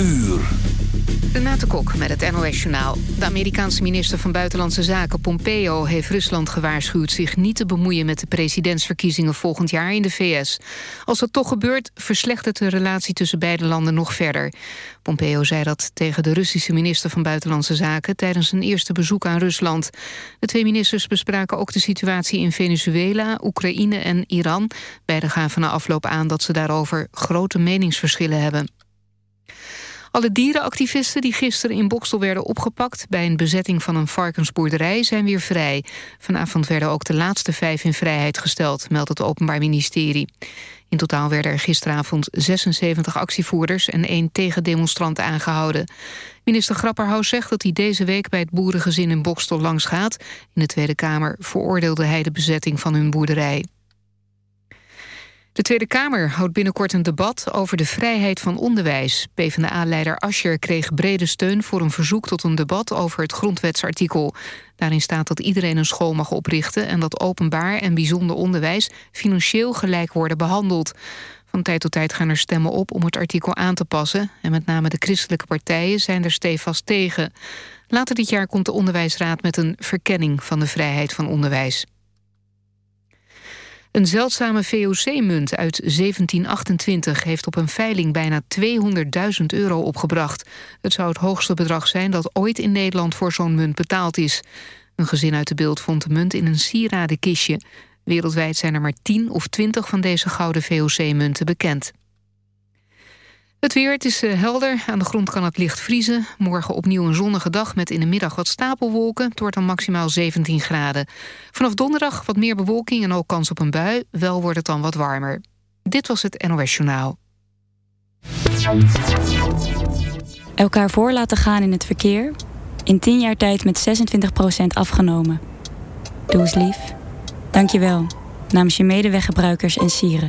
uur. Renate Kok met het NOS Journaal. De Amerikaanse minister van Buitenlandse Zaken Pompeo heeft Rusland gewaarschuwd zich niet te bemoeien met de presidentsverkiezingen volgend jaar in de VS. Als dat toch gebeurt, verslechtert de relatie tussen beide landen nog verder. Pompeo zei dat tegen de Russische minister van Buitenlandse Zaken tijdens zijn eerste bezoek aan Rusland. De twee ministers bespraken ook de situatie in Venezuela, Oekraïne en Iran. Beiden gaven na afloop aan dat ze daarover grote meningsverschillen hebben. Alle dierenactivisten die gisteren in Bokstel werden opgepakt... bij een bezetting van een varkensboerderij zijn weer vrij. Vanavond werden ook de laatste vijf in vrijheid gesteld... meldt het Openbaar Ministerie. In totaal werden er gisteravond 76 actievoerders... en één tegendemonstrant aangehouden. Minister Grapperhaus zegt dat hij deze week... bij het boerengezin in Bokstel langs gaat. In de Tweede Kamer veroordeelde hij de bezetting van hun boerderij. De Tweede Kamer houdt binnenkort een debat over de vrijheid van onderwijs. PvdA-leider Ascher kreeg brede steun voor een verzoek tot een debat over het grondwetsartikel. Daarin staat dat iedereen een school mag oprichten... en dat openbaar en bijzonder onderwijs financieel gelijk worden behandeld. Van tijd tot tijd gaan er stemmen op om het artikel aan te passen... en met name de christelijke partijen zijn er stevast tegen. Later dit jaar komt de Onderwijsraad met een verkenning van de vrijheid van onderwijs. Een zeldzame VOC-munt uit 1728 heeft op een veiling bijna 200.000 euro opgebracht. Het zou het hoogste bedrag zijn dat ooit in Nederland voor zo'n munt betaald is. Een gezin uit de beeld vond de munt in een sieradenkistje. Wereldwijd zijn er maar 10 of 20 van deze gouden VOC-munten bekend. Het weer, het is eh, helder. Aan de grond kan het licht vriezen. Morgen opnieuw een zonnige dag met in de middag wat stapelwolken. Het wordt dan maximaal 17 graden. Vanaf donderdag wat meer bewolking en ook kans op een bui. Wel wordt het dan wat warmer. Dit was het NOS Journaal. Elkaar voor laten gaan in het verkeer. In 10 jaar tijd met 26% afgenomen. Doe eens lief. Dank je wel. Namens je medeweggebruikers en sieren.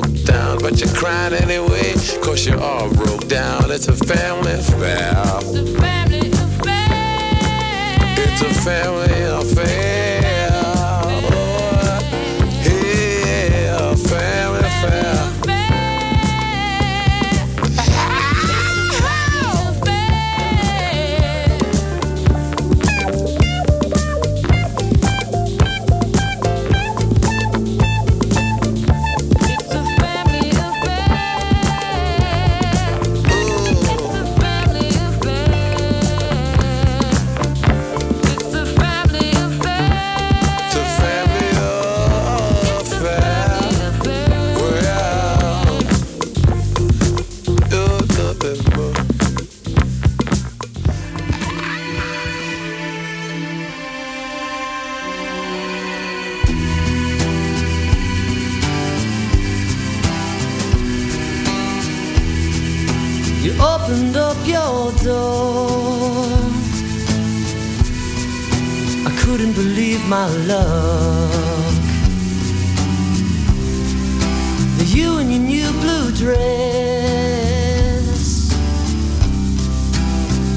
broke down. But you're crying anyway cause you're all broke down. It's a family affair. It's a family affair. opened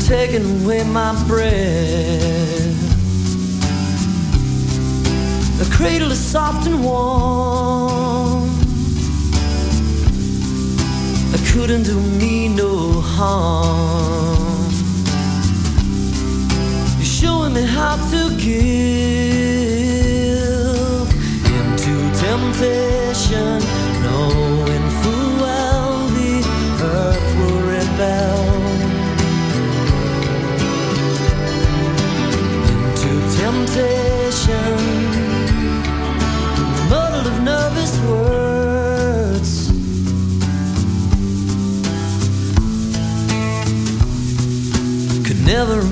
taking away my breath. The cradle is soft and warm. It couldn't do me no harm. You're showing me how to give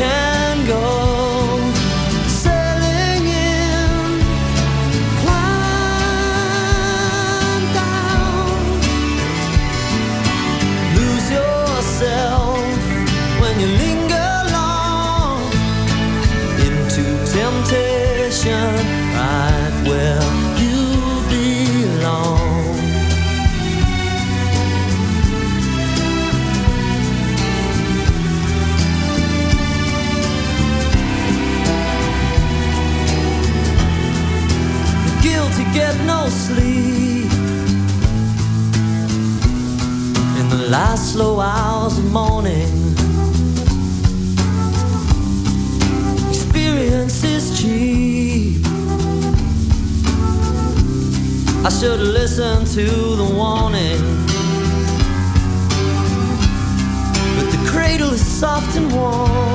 Can go listened to the warning. But the cradle is soft and warm.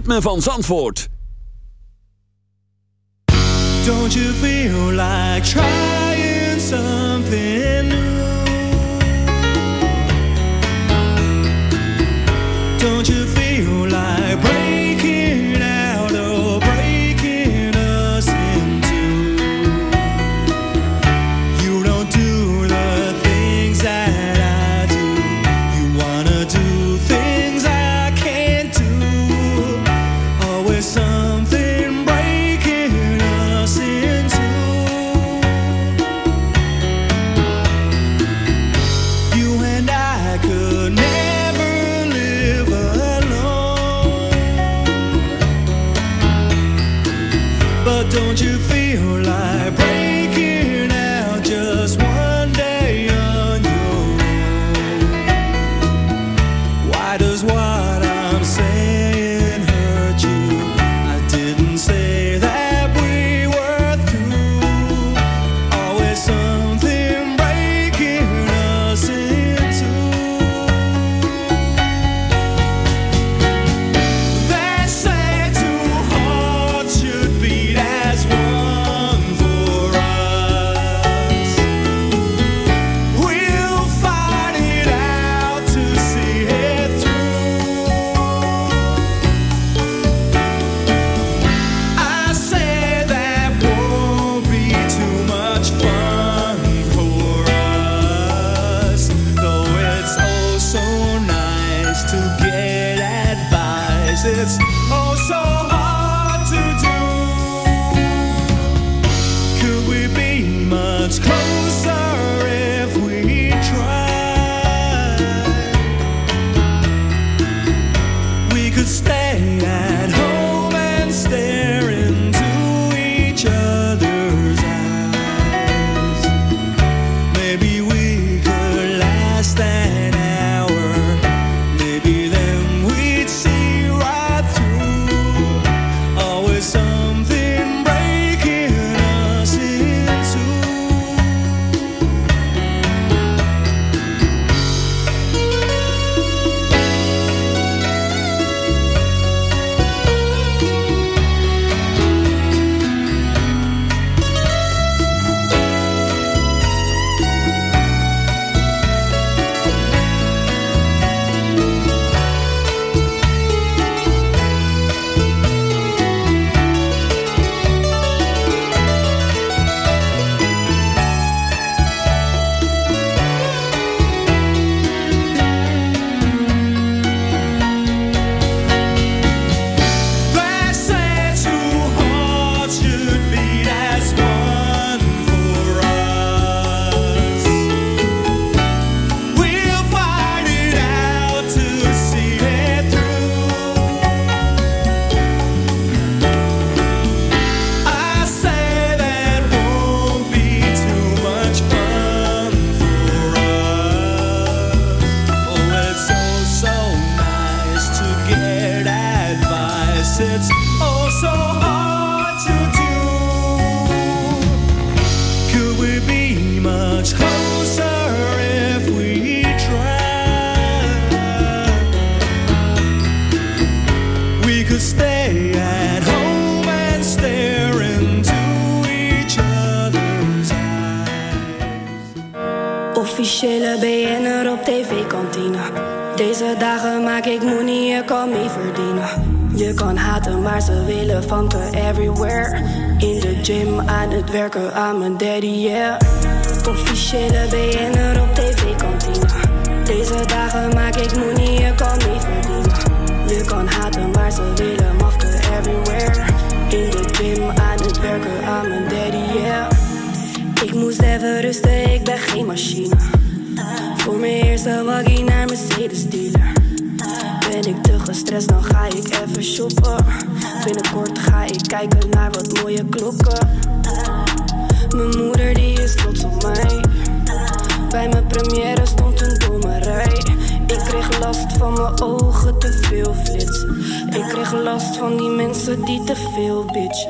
ritme van Zandvoort. Don't you feel like trying something new? Don't you feel like Stay at home and staer into each other. Officiële BN'er op tv-kantine. Deze dagen maak ik money, je kan niet verdienen. Je kan haten, maar ze willen van everywhere. In de gym, aan het werken, aan mijn daddy, yeah. Officiële BN'er op tv-kantine. Deze dagen maak ik money, je kan niet verdienen. Je kan haten, maar ze willen mafken everywhere. In de gym, aan het werken, aan mijn daddy, yeah. Ik moest even rusten, ik ben geen machine. Voor mijn eerste waggie naar Mercedes dealer. Ben ik te gestrest, dan ga ik even shoppen. Binnenkort ga ik kijken naar wat mooie klokken. Mijn moeder die is trots op mij. Bij mijn première stond een domme rij. Ik kreeg last van mijn ogen, te veel flitsen. Ik kreeg last van die mensen die te veel bitch.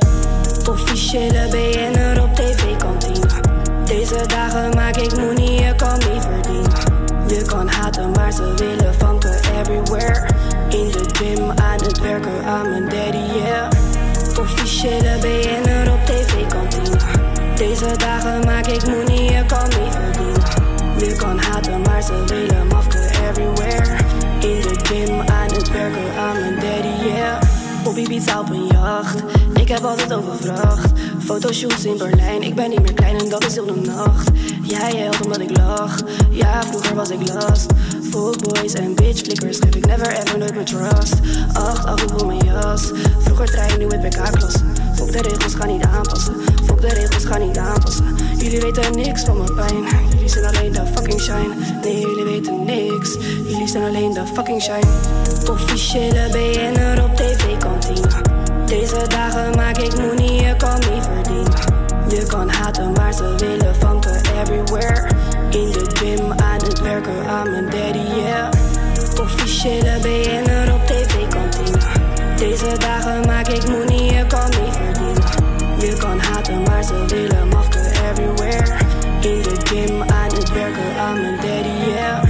Officiële BN'er op tv-kantine. Deze dagen maak ik money, je kan mee verdienen. Je kan haten, maar ze willen vanken everywhere. In de gym, aan het werken, aan mijn daddy, yeah. Officiële BN'er op tv-kantine. Deze dagen maak ik money, je kan mee verdienen. Je kan haten, maar ze willen mafken everywhere. In de gym, aan het werken, aan mijn daddy, yeah. Op Ibiza op een jacht, ik heb altijd overvracht. Fotoshoots in Berlijn, ik ben niet meer klein en dat is heel de nacht. Jij helpt omdat ik lach, ja vroeger was ik last. Fuckboys en bitch flickers geef ik never ever nooit mijn trust. Acht af, ik wil mijn jas, vroeger trein, nu het BK-klasse. Fok de regels, ga niet aanpassen, fok de regels, ga niet aanpassen. Jullie weten niks van mijn pijn, Nee, jullie weten niks, jullie zijn alleen de fucking shine. Officiële BN'er op tv-kantine. Deze dagen maak ik money, je kan mee verdienen. Je kan haten, maar ze willen vanken everywhere. In de gym, aan het werken, aan mijn daddy, yeah. Officiële BN'er op tv-kantine. Deze dagen maak ik money, je kan mee verdienen. Je kan haten, maar ze willen mafken everywhere. In de gym, aan het werken, aan mijn daddy, yeah.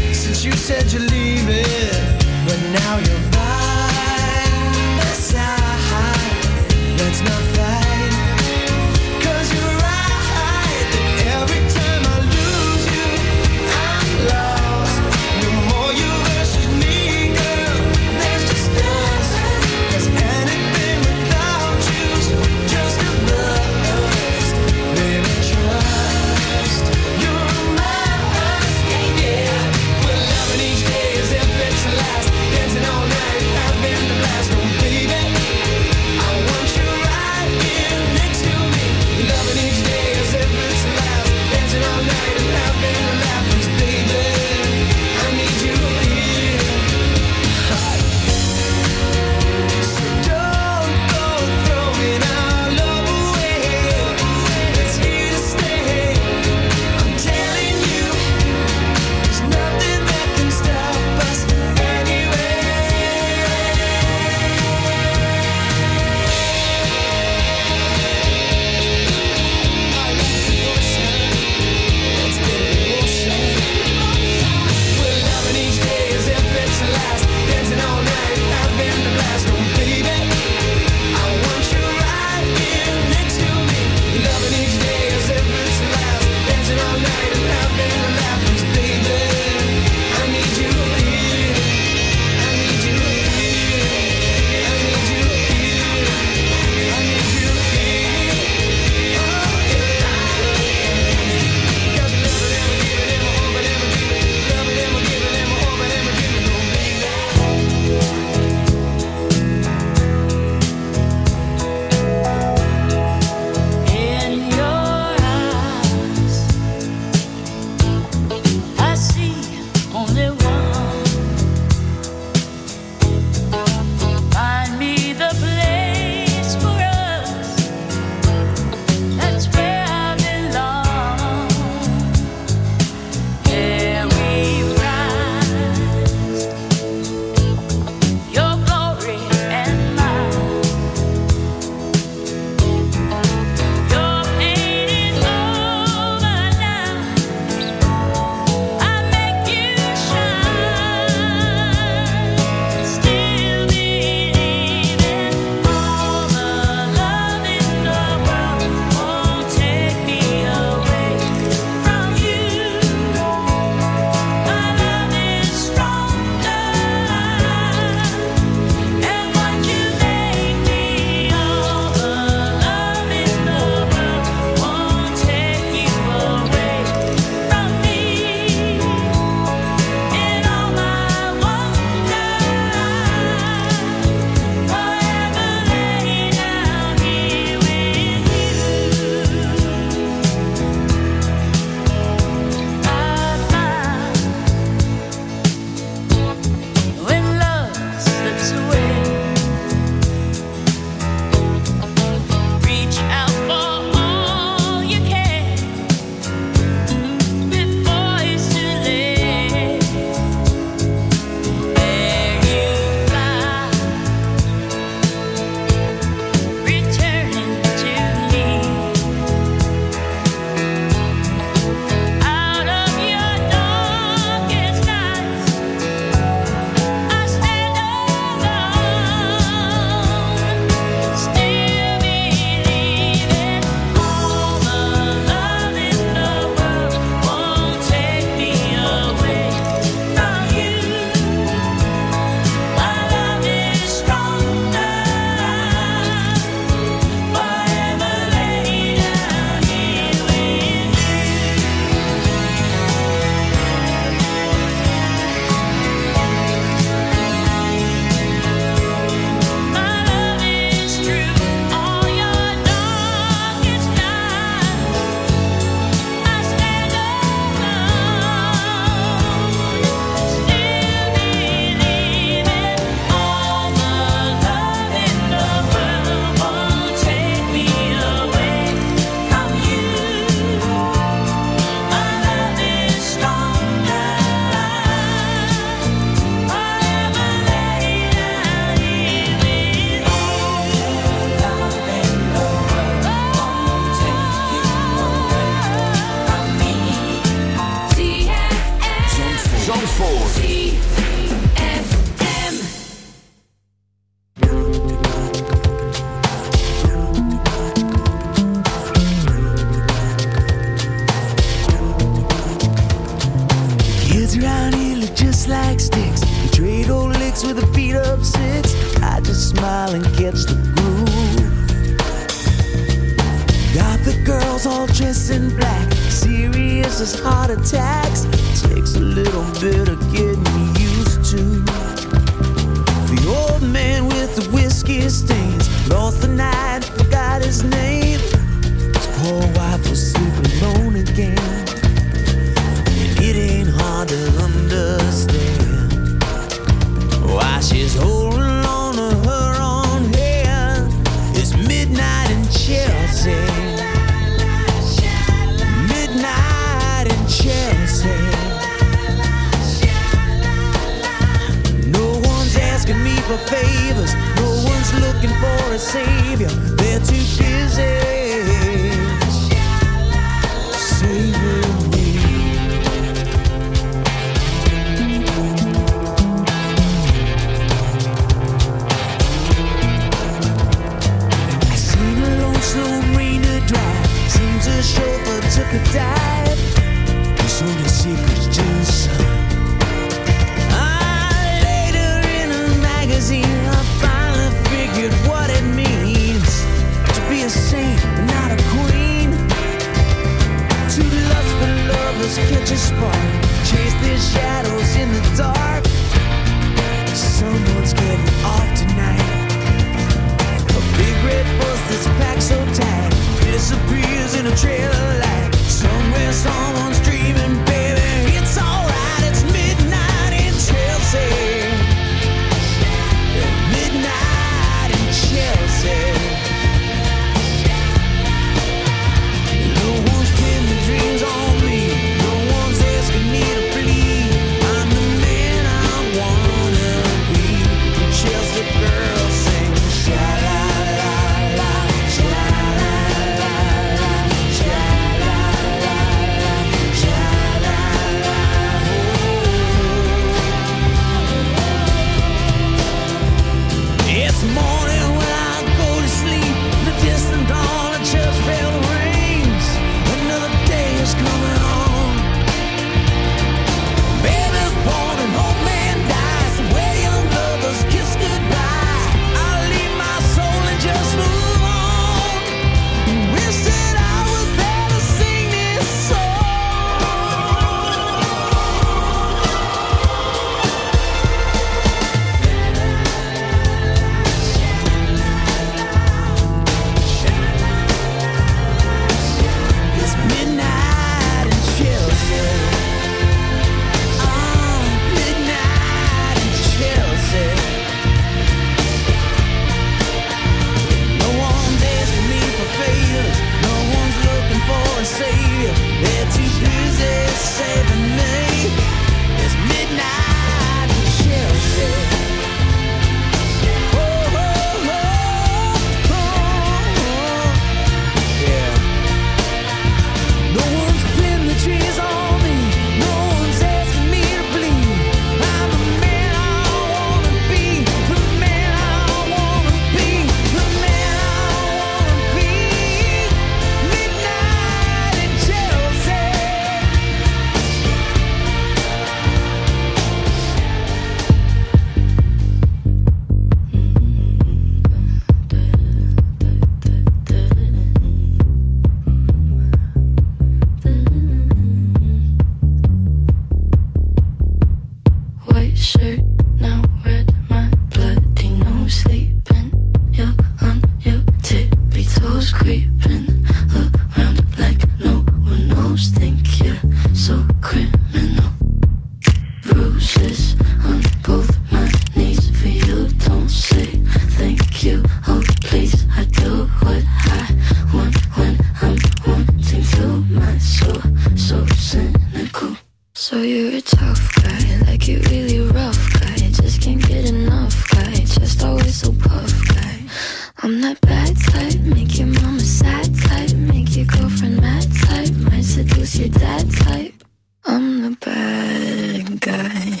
my type, might seduce your dad type. I'm the bad guy.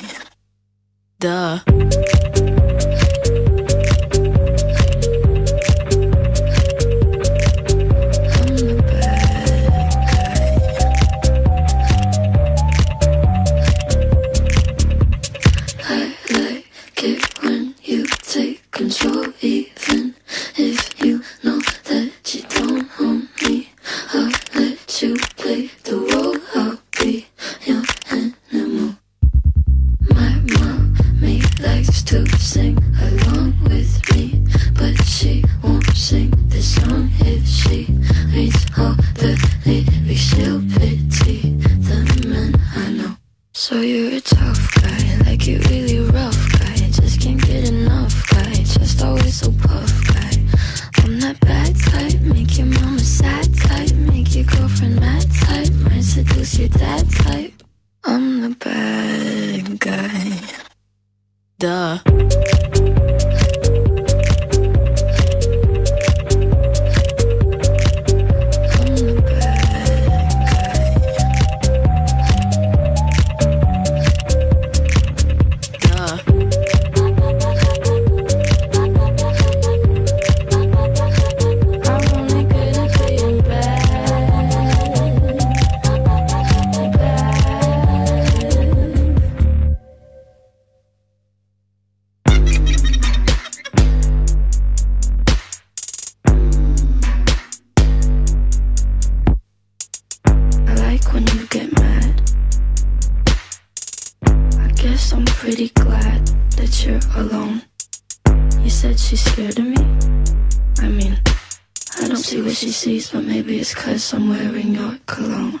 Duh. alone. You said she's scared of me? I mean, I don't see what she sees, but maybe it's cause I'm wearing your cologne.